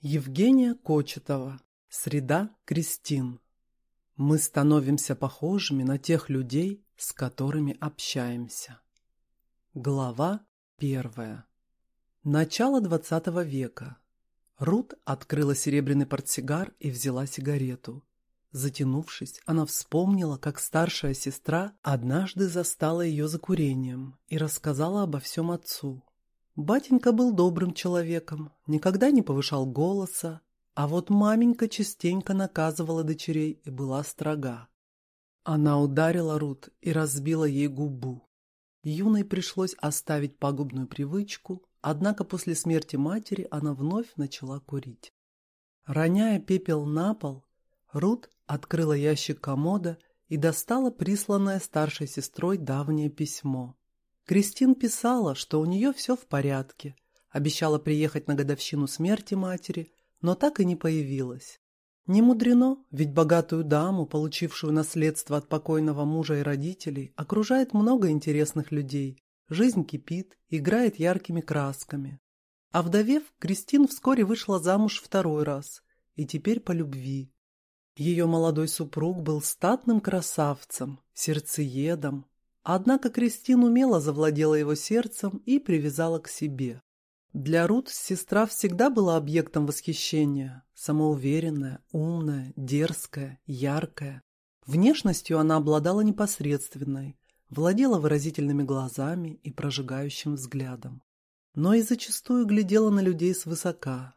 Евгения Кочетова. Среда Кристин. Мы становимся похожими на тех людей, с которыми общаемся. Глава первая. Начало двадцатого века. Рут открыла серебряный портсигар и взяла сигарету. Затянувшись, она вспомнила, как старшая сестра однажды застала ее за курением и рассказала обо всем отцу. Батенька был добрым человеком, никогда не повышал голоса, а вот маменька частенько наказывала дочерей и была строга. Она ударила Рут и разбила ей губу. Юной пришлось оставить пагубную привычку, однако после смерти матери она вновь начала курить. Роняя пепел на пол, Рут открыла ящик комода и достала присланное старшей сестрой давнее письмо. Кристин писала, что у нее все в порядке, обещала приехать на годовщину смерти матери, но так и не появилась. Не мудрено, ведь богатую даму, получившую наследство от покойного мужа и родителей, окружает много интересных людей. Жизнь кипит, играет яркими красками. А вдовев, Кристин вскоре вышла замуж второй раз, и теперь по любви. Ее молодой супруг был статным красавцем, сердцеедом, Однако Кристин умело завладела его сердцем и привязала к себе. Для Рут сестра всегда была объектом восхищения. Самоуверенная, умная, дерзкая, яркая. Внешностью она обладала непосредственной, владела выразительными глазами и прожигающим взглядом. Но и зачастую глядела на людей свысока.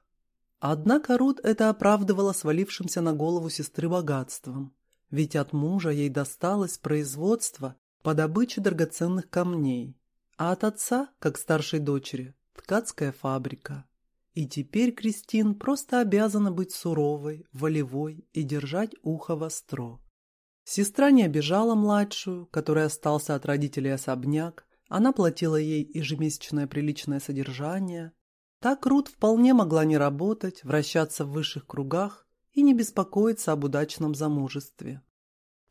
Однако Рут это оправдывала свалившимся на голову сестры богатством, ведь от мужа ей досталось производство по добыче драгоценных камней, а от отца, как старшей дочери, ткацкая фабрика. И теперь Кристин просто обязана быть суровой, волевой и держать ухо востро. Сестра не обижала младшую, которой остался от родителей особняк, она платила ей ежемесячное приличное содержание. Так Рут вполне могла не работать, вращаться в высших кругах и не беспокоиться об удачном замужестве.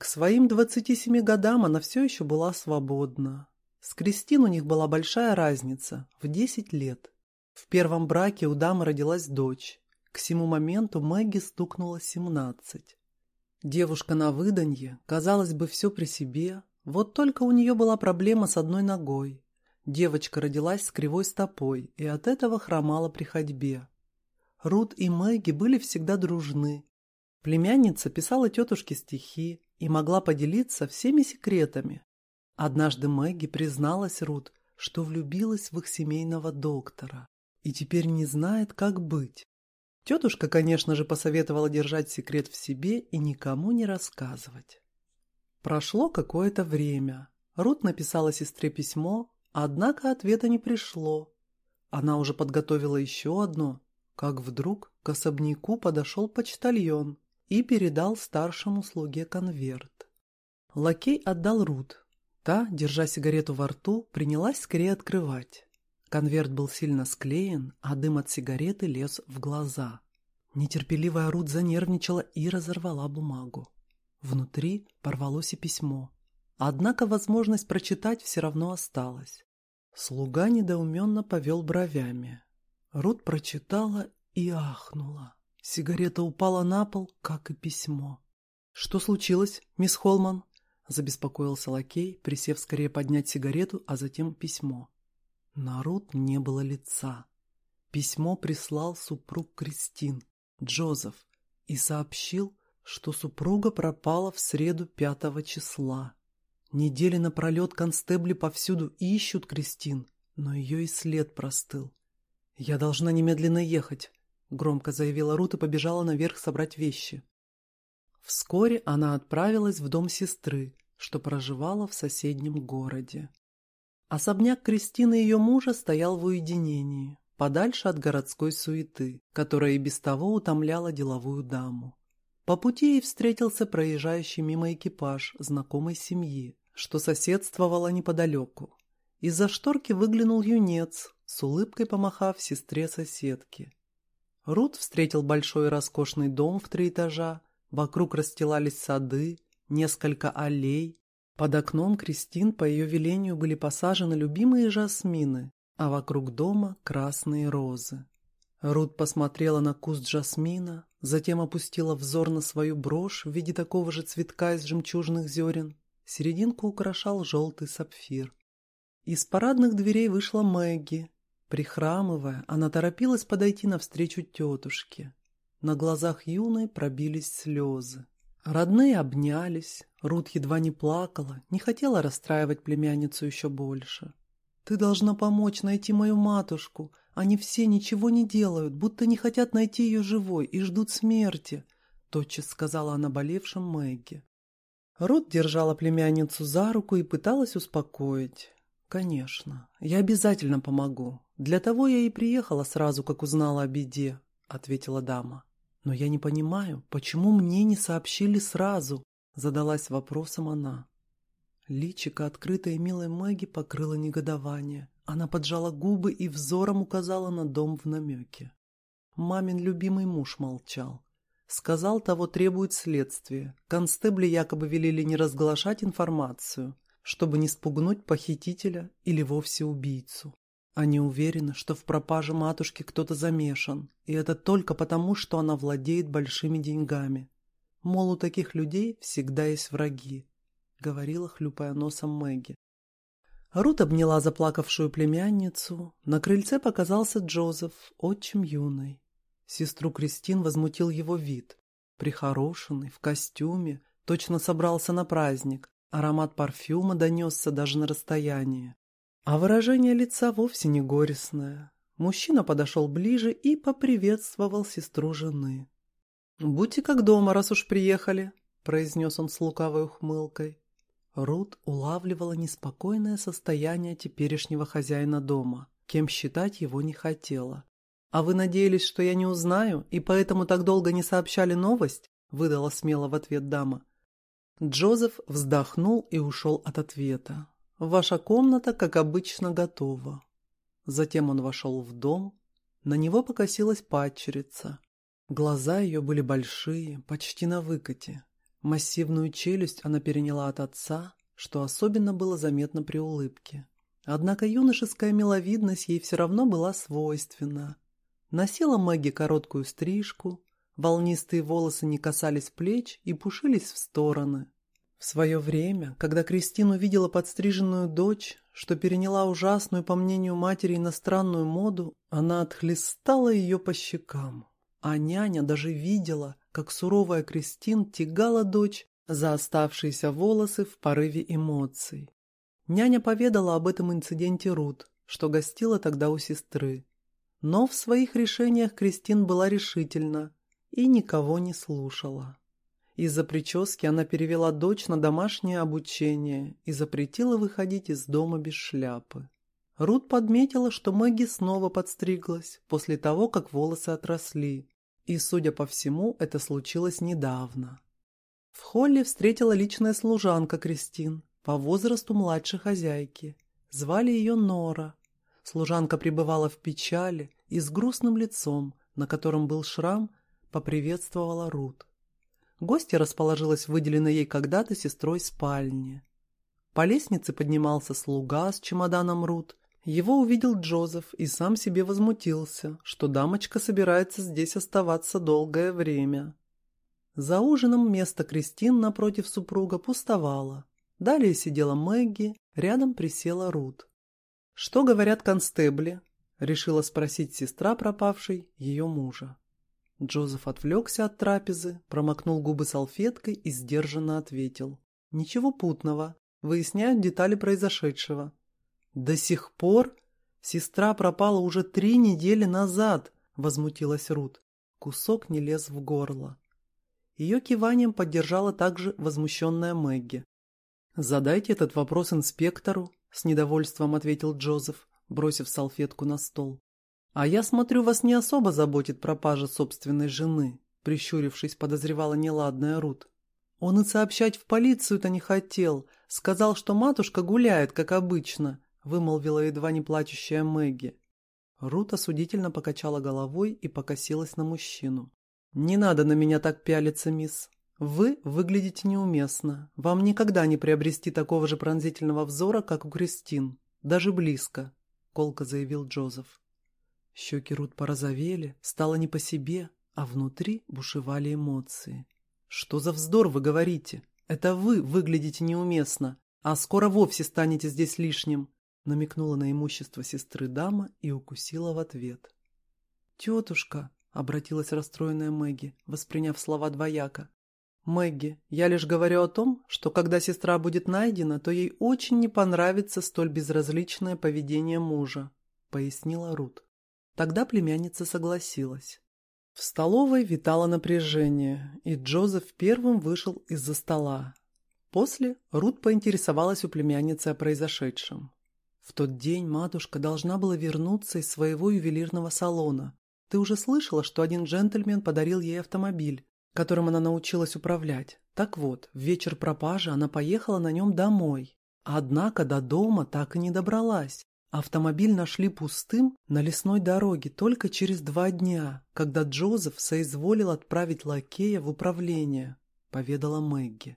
К своим 27 годам она все еще была свободна. С Кристин у них была большая разница – в 10 лет. В первом браке у дамы родилась дочь. К сему моменту Мэгги стукнула 17. Девушка на выданье, казалось бы, все при себе, вот только у нее была проблема с одной ногой. Девочка родилась с кривой стопой и от этого хромала при ходьбе. Рут и Мэгги были всегда дружны. Племянница писала тетушке стихи, и могла поделиться всеми секретами. Однажды Мэгги призналась Рут, что влюбилась в их семейного доктора и теперь не знает, как быть. Тетушка, конечно же, посоветовала держать секрет в себе и никому не рассказывать. Прошло какое-то время. Рут написала сестре письмо, однако ответа не пришло. Она уже подготовила еще одно, как вдруг к особняку подошел почтальон и передал старшему слуге конверт. Лакей отдал Рут. Та, держа сигарету во рту, принялась скорее открывать. Конверт был сильно склеен, а дым от сигареты лез в глаза. Нетерпеливая Рут занервничала и разорвала бумагу. Внутри порвалось и письмо. Однако возможность прочитать все равно осталась. Слуга недоуменно повел бровями. Рут прочитала и ахнула. Сигарета упала на пол, как и письмо. «Что случилось, мисс Холман?» – забеспокоился лакей, присев скорее поднять сигарету, а затем письмо. На Рут не было лица. Письмо прислал супруг Кристин, Джозеф, и сообщил, что супруга пропала в среду пятого числа. Недели напролет констебли повсюду ищут Кристин, но ее и след простыл. «Я должна немедленно ехать», громко заявила Рут и побежала наверх собрать вещи. Вскоре она отправилась в дом сестры, что проживала в соседнем городе. Особняк Кристины и ее мужа стоял в уединении, подальше от городской суеты, которая и без того утомляла деловую даму. По пути ей встретился проезжающий мимо экипаж знакомой семьи, что соседствовало неподалеку. Из-за шторки выглянул юнец, с улыбкой помахав сестре соседки. Рут встретил большой роскошный дом в три этажа, вокруг расстилались сады, несколько аллей. Под окном Кристин по ее велению были посажены любимые жасмины, а вокруг дома красные розы. Рут посмотрела на куст жасмина, затем опустила взор на свою брошь в виде такого же цветка из жемчужных зерен. Серединку украшал желтый сапфир. Из парадных дверей вышла Мэгги. Прихрамывая, она торопилась подойти навстречу тетушке. На глазах юной пробились слезы. Родные обнялись, Рут едва не плакала, не хотела расстраивать племянницу еще больше. «Ты должна помочь найти мою матушку. Они все ничего не делают, будто не хотят найти ее живой и ждут смерти», тотчас сказала она болевшим Мэгги. Рут держала племянницу за руку и пыталась успокоить. «Конечно, я обязательно помогу. Для того я и приехала сразу, как узнала о беде», — ответила дама. «Но я не понимаю, почему мне не сообщили сразу?» — задалась вопросом она. Личико, открытое милой Мэгги, покрыло негодование. Она поджала губы и взором указала на дом в намеке. Мамин любимый муж молчал. Сказал, того требует следствие. Констебли якобы велели не разглашать информацию, чтобы не спугнуть похитителя или вовсе убийцу. Они уверены, что в пропаже матушки кто-то замешан, и это только потому, что она владеет большими деньгами. Мол, у таких людей всегда есть враги, — говорила, хлюпая носом Мэгги. Рут обняла заплакавшую племянницу. На крыльце показался Джозеф, отчим юной. Сестру Кристин возмутил его вид. Прихорошенный, в костюме, точно собрался на праздник. Аромат парфюма донесся даже на расстояние. А выражение лица вовсе не горестное. Мужчина подошел ближе и поприветствовал сестру жены. «Будьте как дома, раз уж приехали», — произнес он с лукавой ухмылкой. Рут улавливала неспокойное состояние теперешнего хозяина дома, кем считать его не хотела. «А вы надеялись, что я не узнаю, и поэтому так долго не сообщали новость?» — выдала смело в ответ дама. Джозеф вздохнул и ушел от ответа. «Ваша комната, как обычно, готова». Затем он вошел в дом. На него покосилась падчерица. Глаза ее были большие, почти на выкате. Массивную челюсть она переняла от отца, что особенно было заметно при улыбке. Однако юношеская миловидность ей все равно была свойственна. Носила Мэгги короткую стрижку, волнистые волосы не касались плеч и пушились в стороны. В свое время, когда Кристин увидела подстриженную дочь, что переняла ужасную, по мнению матери, иностранную моду, она отхлестала ее по щекам. А няня даже видела, как суровая Кристин тягала дочь за оставшиеся волосы в порыве эмоций. Няня поведала об этом инциденте Рут, что гостила тогда у сестры. Но в своих решениях Кристин была решительна и никого не слушала. Из-за прически она перевела дочь на домашнее обучение и запретила выходить из дома без шляпы. Рут подметила, что Мэгги снова подстриглась после того, как волосы отросли, и, судя по всему, это случилось недавно. В холле встретила личная служанка Кристин, по возрасту младше хозяйки. Звали ее Нора. Служанка пребывала в печали и с грустным лицом, на котором был шрам, поприветствовала Рут. Гостья расположилась в выделенной ей когда-то сестрой спальне. По лестнице поднимался слуга с чемоданом Рут, его увидел Джозеф и сам себе возмутился, что дамочка собирается здесь оставаться долгое время. За ужином место Кристин напротив супруга пустовало. Далее сидела Мэгги, рядом присела Рут. «Что говорят констебли?» — решила спросить сестра пропавшей ее мужа. Джозеф отвлекся от трапезы, промокнул губы салфеткой и сдержанно ответил. «Ничего путного. Выясняют детали произошедшего. «До сих пор? Сестра пропала уже три недели назад», — возмутилась Рут. Кусок не лез в горло. Ее киванием поддержала также возмущенная Мэгги. «Задайте этот вопрос инспектору», — с недовольством ответил Джозеф, бросив салфетку на стол. «А я смотрю, вас не особо заботит пропажа собственной жены», — прищурившись, подозревала неладная Рут. «Он и сообщать в полицию-то не хотел. Сказал, что матушка гуляет, как обычно. — вымолвила едва не плачущая Мэгги. Рут осудительно покачала головой и покосилась на мужчину. «Не надо на меня так пялиться, мисс. Вы выглядите неуместно. Вам никогда не приобрести такого же пронзительного взора, как у Кристин. Даже близко», — колко заявил Джозеф. Щеки Рут порозовели, стало не по себе, а внутри бушевали эмоции. «Что за вздор вы говорите? Это вы выглядите неуместно, а скоро вовсе станете здесь лишним», намекнула на имущество сестры дама и укусила в ответ. «Тетушка», — обратилась расстроенная Мэгги, восприняв слова двояко, «Мэгги, я лишь говорю о том, что когда сестра будет найдена, то ей очень не понравится столь безразличное поведение мужа», — пояснила Рут. Тогда племянница согласилась. В столовой витало напряжение, и Джозеф первым вышел из-за стола. После Рут поинтересовалась у племянницы о произошедшем. В тот день матушка должна была вернуться из своего ювелирного салона. Ты уже слышала, что один джентльмен подарил ей автомобиль, которым она научилась управлять. Так вот, в вечер пропажи она поехала на нем домой. Однако до дома так и не добралась. Автомобиль нашли пустым на лесной дороге только через два дня, когда Джозеф соизволил отправить лакея в управление, поведала Мэгги.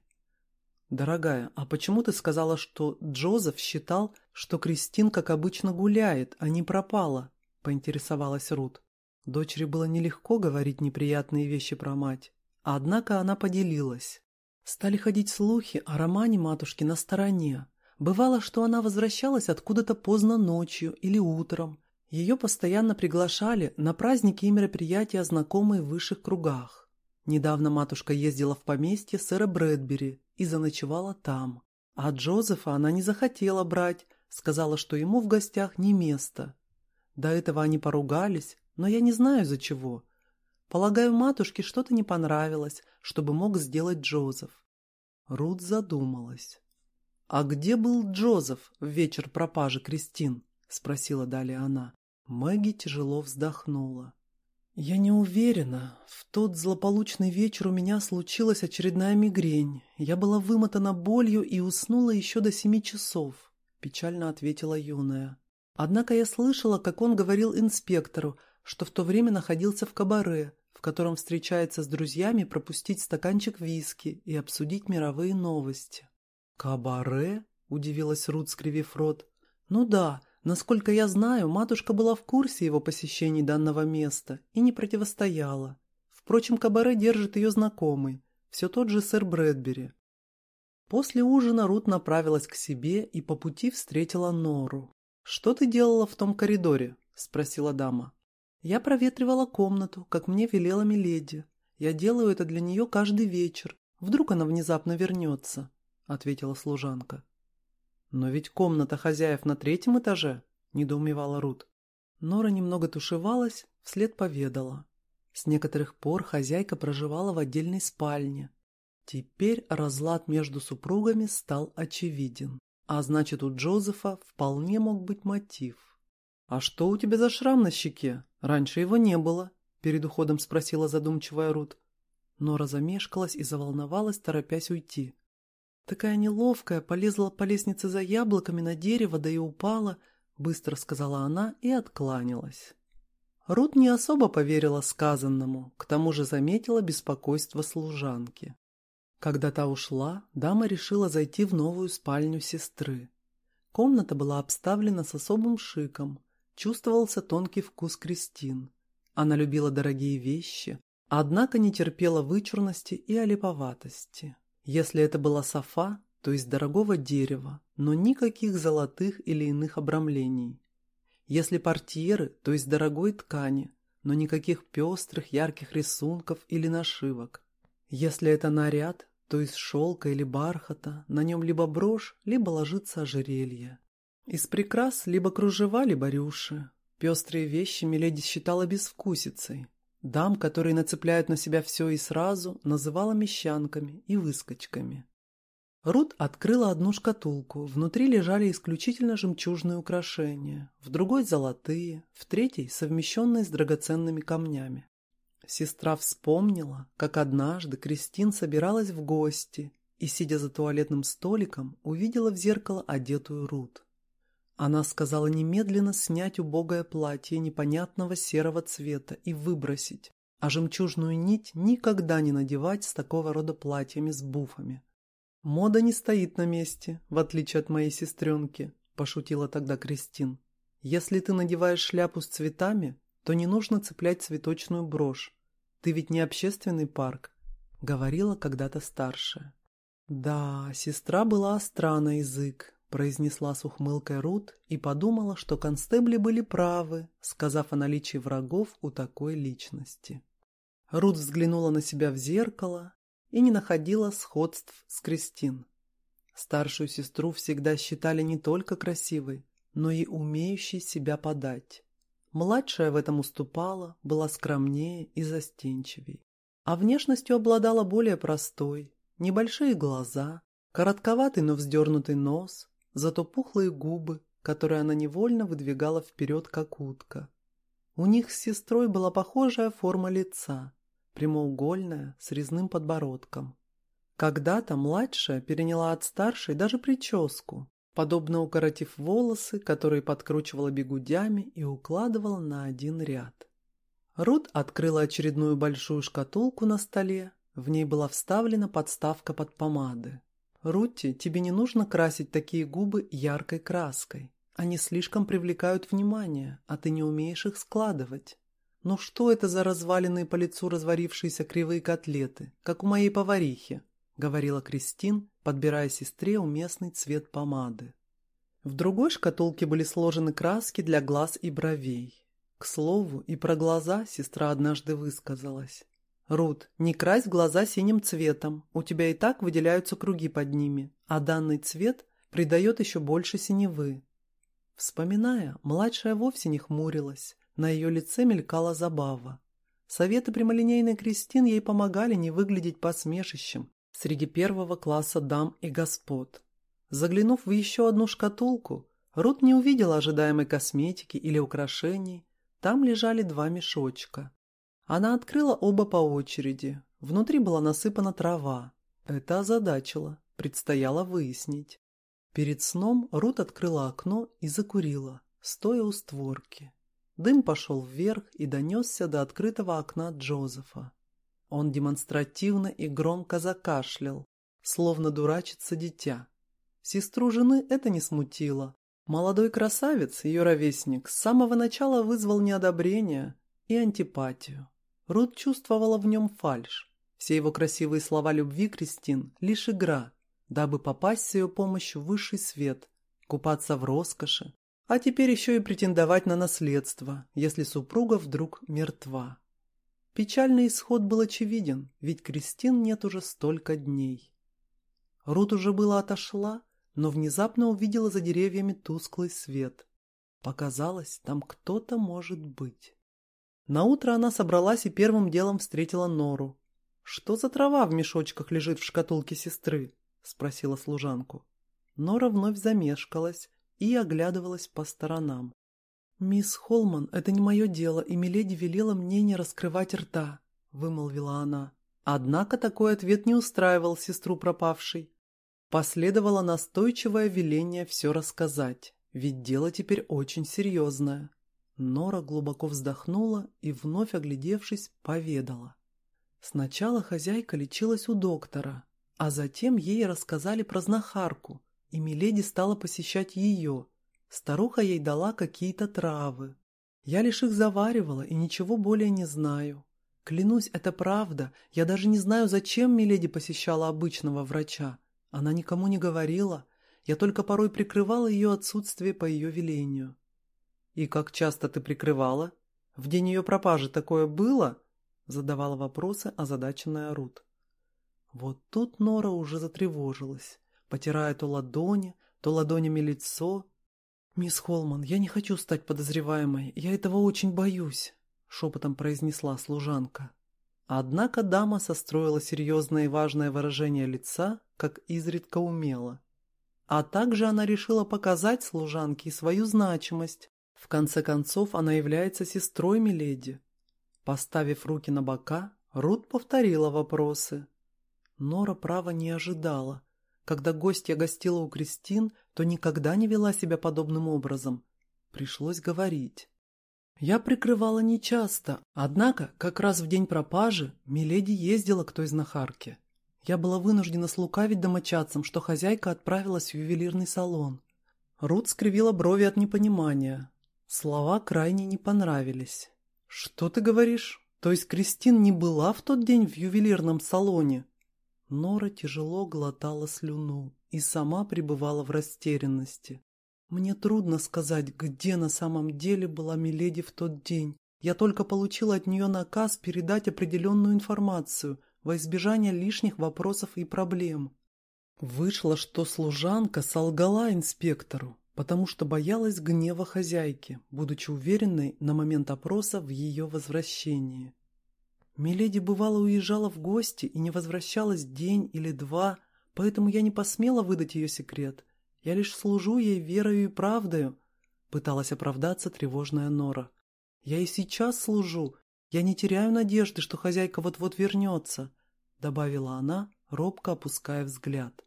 «Дорогая, а почему ты сказала, что Джозеф считал, что Кристин, как обычно, гуляет, а не пропала?» – поинтересовалась Рут. Дочери было нелегко говорить неприятные вещи про мать, однако она поделилась. Стали ходить слухи о романе матушки на стороне, Бывало, что она возвращалась откуда-то поздно ночью или утром. Ее постоянно приглашали на праздники и мероприятия, знакомые в высших кругах. Недавно матушка ездила в поместье сэра Брэдбери и заночевала там. А Джозефа она не захотела брать, сказала, что ему в гостях не место. До этого они поругались, но я не знаю за чего. Полагаю, матушке что-то не понравилось, чтобы мог сделать Джозеф. Рут задумалась. «А где был Джозеф в вечер пропажи Кристин?» – спросила далее она. Мэгги тяжело вздохнула. «Я не уверена. В тот злополучный вечер у меня случилась очередная мигрень. Я была вымотана болью и уснула еще до семи часов», – печально ответила юная. Однако я слышала, как он говорил инспектору, что в то время находился в кабаре, в котором встречается с друзьями пропустить стаканчик виски и обсудить мировые новости. «Кабаре?» – удивилась Рут, скривив рот. «Ну да, насколько я знаю, матушка была в курсе его посещений данного места и не противостояла. Впрочем, кабаре держит ее знакомый, все тот же сэр Брэдбери». После ужина Рут направилась к себе и по пути встретила Нору. «Что ты делала в том коридоре?» – спросила дама. «Я проветривала комнату, как мне велела Миледи. Я делаю это для нее каждый вечер. Вдруг она внезапно вернется. — ответила служанка. «Но ведь комната хозяев на третьем этаже», — недоумевала Рут. Нора немного тушевалась, вслед поведала. С некоторых пор хозяйка проживала в отдельной спальне. Теперь разлад между супругами стал очевиден. А значит, у Джозефа вполне мог быть мотив. «А что у тебя за шрам на щеке? Раньше его не было», — перед уходом спросила задумчивая Рут. Нора замешкалась и заволновалась, торопясь уйти. Такая неловкая, полезла по лестнице за яблоками на дерево, да и упала, быстро сказала она и откланялась. Рут не особо поверила сказанному, к тому же заметила беспокойство служанки. Когда та ушла, дама решила зайти в новую спальню сестры. Комната была обставлена с особым шиком, чувствовался тонкий вкус Кристин. Она любила дорогие вещи, однако не терпела вычурности и олиповатости. Если это была софа, то из дорогого дерева, но никаких золотых или иных обрамлений. Если портьеры, то из дорогой ткани, но никаких пестрых ярких рисунков или нашивок. Если это наряд, то из шелка или бархата, на нем либо брошь, либо ложится ожерелье. Из прикрас либо кружева, либо рюши. Пестрые вещи Миледи считала безвкусицей, Дам, которые нацепляют на себя все и сразу, называла мещанками и выскочками. Рут открыла одну шкатулку, внутри лежали исключительно жемчужные украшения, в другой – золотые, в третьей – совмещенные с драгоценными камнями. Сестра вспомнила, как однажды Кристин собиралась в гости и, сидя за туалетным столиком, увидела в зеркало одетую Рут. Она сказала немедленно снять убогое платье непонятного серого цвета и выбросить, а жемчужную нить никогда не надевать с такого рода платьями с буфами. «Мода не стоит на месте, в отличие от моей сестренки», – пошутила тогда Кристин. «Если ты надеваешь шляпу с цветами, то не нужно цеплять цветочную брошь. Ты ведь не общественный парк, — говорила когда-то старшая. Да, сестра была остра на язык, произнесла с ухмылкой Рут и подумала, что констебли были правы, сказав о наличии врагов у такой личности. Рут взглянула на себя в зеркало и не находила сходств с Кристин. Старшую сестру всегда считали не только красивой, но и умеющей себя подать. Младшая в этом уступала, была скромнее и застенчивей. А внешностью обладала более простой. Небольшие глаза, коротковатый, но вздернутый нос, зато пухлые губы, которые она невольно выдвигала вперед, как утка. У них с сестрой была похожая форма лица, прямоугольная, с резным подбородком. Когда-то младшая переняла от старшей даже прическу, подобно укоротив волосы, которые подкручивала бегудями и укладывала на один ряд. Рут открыла очередную большую шкатулку на столе, в ней была вставлена подставка под помады. Рутти, тебе не нужно красить такие губы яркой краской. Они слишком привлекают внимание, а ты не умеешь их складывать. Ну что это за разваленные по лицу разварившиеся кривые котлеты, как у моей поварихи? Говорила Кристин, подбирая сестре уместный цвет помады. В другой шкатулке были сложены краски для глаз и бровей. К слову, и про глаза сестра однажды высказалась. «Рут, не крась глаза синим цветом, у тебя и так выделяются круги под ними, а данный цвет придает еще больше синевы». Вспоминая, младшая вовсе не хмурилась, на ее лице мелькала забава. Советы прямолинейной Кристин ей помогали не выглядеть посмешищем среди первого класса дам и господ. Заглянув в еще одну шкатулку, Рут не увидела ожидаемой косметики или украшений, там лежали два мешочка. Она открыла оба по очереди. Внутри была насыпана трава. Это озадачило. Предстояло выяснить. Перед сном Рут открыла окно и закурила, стоя у створки. Дым пошел вверх и донесся до открытого окна Джозефа. Он демонстративно и громко закашлял, словно дурачится дитя. Сестру жены это не смутило. Молодой красавец, ее ровесник, с самого начала вызвал неодобрение и антипатию. Рут чувствовала в нем фальшь. Все его красивые слова любви Кристин – лишь игра, дабы попасть с ее помощью в высший свет, купаться в роскоши, а теперь еще и претендовать на наследство, если супруга вдруг мертва. Печальный исход был очевиден, ведь Кристин нет уже столько дней. Рут уже было отошла, но внезапно увидела за деревьями тусклый свет. Показалось, там кто-то может быть. Наутро она собралась и первым делом встретила Нору. «Что за трава в мешочках лежит в шкатулке сестры?» — спросила служанку. Нора вновь замешкалась и оглядывалась по сторонам. «Мисс Холман, это не мое дело, и Миледи велела мне не раскрывать рта», — вымолвила она. Однако такой ответ не устраивал сестру пропавшей. Последовало настойчивое веление все рассказать, ведь дело теперь очень серьезное. Нора глубоко вздохнула и, вновь оглядевшись, поведала. Сначала хозяйка лечилась у доктора, а затем ей рассказали про знахарку, и Миледи стала посещать ее. Старуха ей дала какие-то травы. Я лишь их заваривала и ничего более не знаю. Клянусь, это правда. Я даже не знаю, зачем Миледи посещала обычного врача. Она никому не говорила. Я только порой прикрывала ее отсутствие по ее велению. «И как часто ты прикрывала? В день ее пропажи такое было?» Задавала вопросы озадаченная Рут. Вот тут Нора уже затревожилась, потирая то ладони, то ладонями лицо. «Мисс Холман, я не хочу стать подозреваемой, я этого очень боюсь», шепотом произнесла служанка. Однако дама состроила серьезное и важное выражение лица, как изредка умела. А также она решила показать служанке свою значимость, в конце концов, она является сестрой Миледи. Поставив руки на бока, Рут повторила вопросы. Нора право не ожидала. Когда гостья гостила у Кристин, то никогда не вела себя подобным образом. Пришлось говорить. Я прикрывала нечасто, однако, как раз в день пропажи, Миледи ездила к той знахарке. Я была вынуждена слукавить домочадцам, что хозяйка отправилась в ювелирный салон. Рут скривила брови от непонимания. Слова крайне не понравились. «Что ты говоришь? То есть Кристин не была в тот день в ювелирном салоне?» Нора тяжело глотала слюну и сама пребывала в растерянности. Мне трудно сказать, где на самом деле была Миледи в тот день. Я только получила от нее наказ передать определенную информацию во избежание лишних вопросов и проблем. Вышло, что служанка солгала инспектору, потому что боялась гнева хозяйки, будучи уверенной на момент опроса в ее возвращении. Миледи бывало уезжала в гости и не возвращалась день или два, поэтому я не посмела выдать ее секрет. Я лишь служу ей верою и правдою, пыталась оправдаться тревожная Нора. Я и сейчас служу. Я не теряю надежды, что хозяйка вот-вот вернется, добавила она, робко опуская взгляд.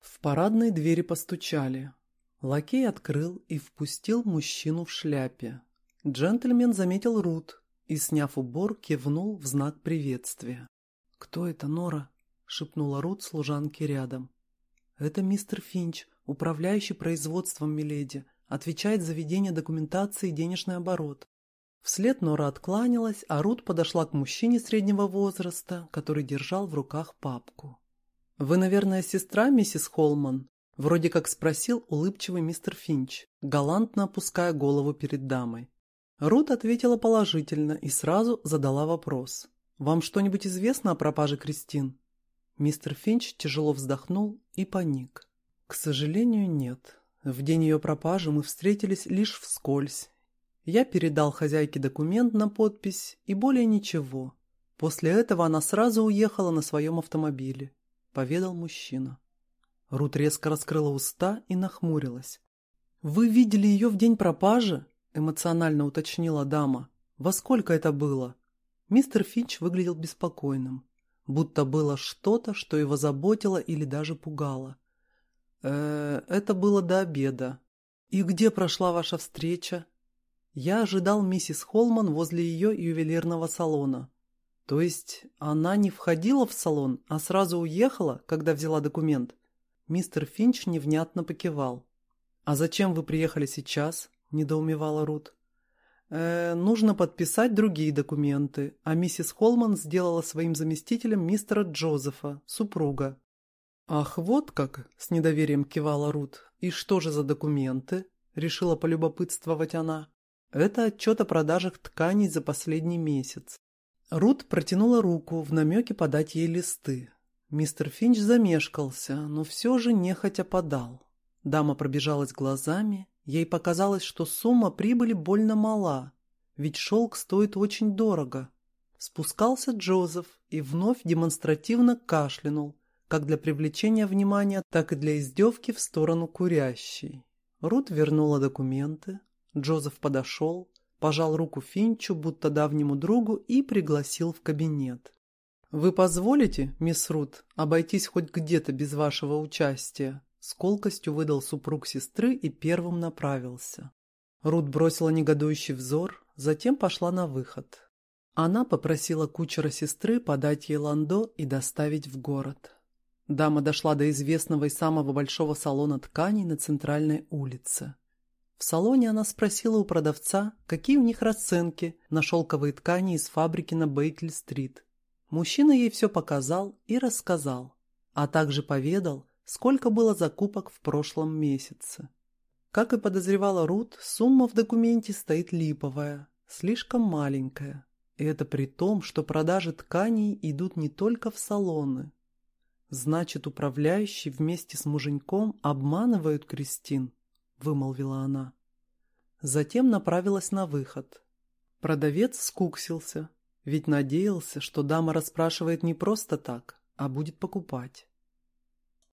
В парадной двери постучали. Лакей открыл и впустил мужчину в шляпе. Джентльмен заметил Рут и, сняв убор, кивнул в знак приветствия. «Кто это, Нора?» — шепнула Рут служанке рядом. «Это мистер Финч, управляющий производством Миледи, отвечает за ведение документации и денежный оборот». Вслед Нора откланялась, а Рут подошла к мужчине среднего возраста, который держал в руках папку. «Вы, наверное, сестра, миссис Холман?» Вроде как спросил улыбчивый мистер Финч, галантно опуская голову перед дамой. Рут ответила положительно и сразу задала вопрос. «Вам что-нибудь известно о пропаже Кристин?» Мистер Финч тяжело вздохнул и паник. «К сожалению, нет. В день ее пропажи мы встретились лишь вскользь. Я передал хозяйке документ на подпись и более ничего. После этого она сразу уехала на своем автомобиле», — поведал мужчина. Рут резко раскрыла уста и нахмурилась. «Вы видели ее в день пропажи?» – эмоционально уточнила дама. «Во сколько это было?» Мистер Финч выглядел беспокойным, будто было что-то, что его заботило или даже пугало. э это было до обеда. И где прошла ваша встреча?» Я ожидал миссис Холман возле ее ювелирного салона. То есть она не входила в салон, а сразу уехала, когда взяла документ? Мистер Финч невнятно покивал. «А зачем вы приехали сейчас?» – недоумевала Рут. «Э, «Нужно подписать другие документы, а миссис Холман сделала своим заместителем мистера Джозефа, супруга». «Ах, вот как!» – с недоверием кивала Рут. «И что же за документы?» – решила полюбопытствовать она. «Это отчет о продажах тканей за последний месяц». Рут протянула руку в намеке подать ей листы. Мистер Финч замешкался, но все же нехотя подал. Дама пробежалась глазами. Ей показалось, что сумма прибыли больно мала, ведь шелк стоит очень дорого. Спускался Джозеф и вновь демонстративно кашлянул, как для привлечения внимания, так и для издевки в сторону курящей. Рут вернула документы. Джозеф подошел, пожал руку Финчу, будто давнему другу, и пригласил в кабинет. «Вы позволите, мисс Рут, обойтись хоть где-то без вашего участия?» С колкостью выдал супруг сестры и первым направился. Рут бросила негодующий взор, затем пошла на выход. Она попросила кучера сестры подать ей ландо и доставить в город. Дама дошла до известного и самого большого салона тканей на центральной улице. В салоне она спросила у продавца, какие у них расценки на шелковые ткани из фабрики на Бейкли-стрит. Мужчина ей все показал и рассказал, а также поведал, сколько было закупок в прошлом месяце. Как и подозревала Рут, сумма в документе стоит липовая, слишком маленькая. И это при том, что продажи тканей идут не только в салоны. Значит, управляющий вместе с муженьком обманывают Кристин, вымолвила она. Затем направилась на выход. Продавец скуксился, ведь надеялся, что дама расспрашивает не просто так, а будет покупать.